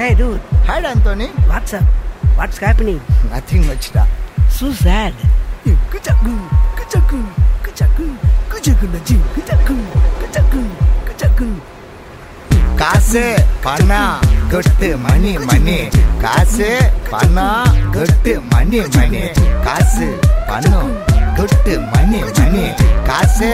Hey dude, Hi, Anthony. what's up? What's happening? Nothing much, da. So sad. Kuchaku, kuchaku, kuchaku, kuchaku, naji, kuchaku, kuchaku, kuchaku. காசு பணம் கொட்டு மணி மணி காசு பணம் கொட்டு மணி மணி காசு பணம் கொட்டு மணி மணி காசு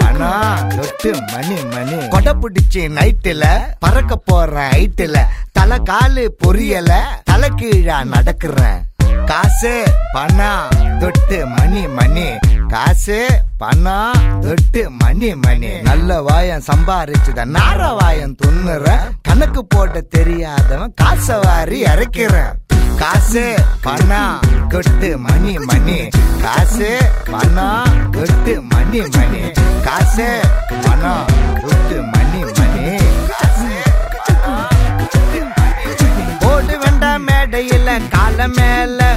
பணம் கொட்டு மணி மணி கொடை பிடிச்சி நைட்டுல பறக்க போற ஹைட்டுல தலை காலு பொரியல தலை கீழா நடக்கிறேன். காசு பணம் தொட்டு மணி மணி. காசு பணம் தொட்டு மணி மணி. நல்ல வாயம் சம்பாரிச்சுத நார வாயம் துண்ணுற கணக்கு போட்ட தெரியாதவன் காசை வாரி இறக்கிறேன் காசு பணம் கொட்டு மணி மணி. காசு பணம் கொட்டு மணி மணி. காசு வேண்டாம் கால மேல.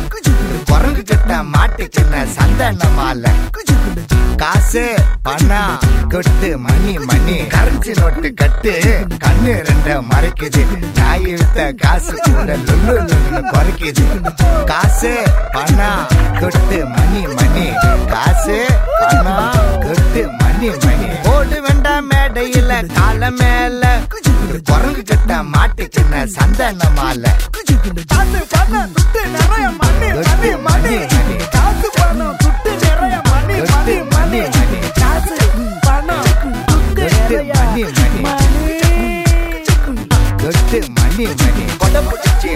குரங்கு கிட்ட மாட்டுக்கின சந்தன மாலை. காசு பணம் கொட்டு மணி மணி. கரன்சி நோட்டு கட்டு கண்ணு ரெண்ட மறைக்குது. நாய் வித்த காசு கூட லுல்லு குறைக்குது. காசு பணம் கொட்டு மணி மணி. காசு பணம் கொட்டு மணி மணி. ஓடு வேண்டாம் மேடையில கால மேல. குரங்கு மாட்டு சின்ன சந்தன மாலை காசு பணம் துட்டு நிறைய மணி மணி மணி காசு பணம் துட்டு நிறைய மணி மணி மணி காசு பணம் துட்டு நிறைய மணி மணி மணி கொடை பிடிச்சி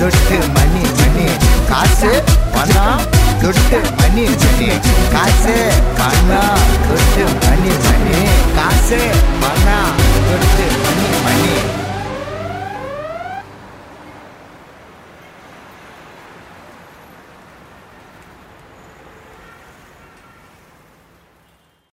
துட்டு மணி மணி. காசு பணம் துட்டு மணி மணி. காசு பணம் துட்டு மணி மணி. காசு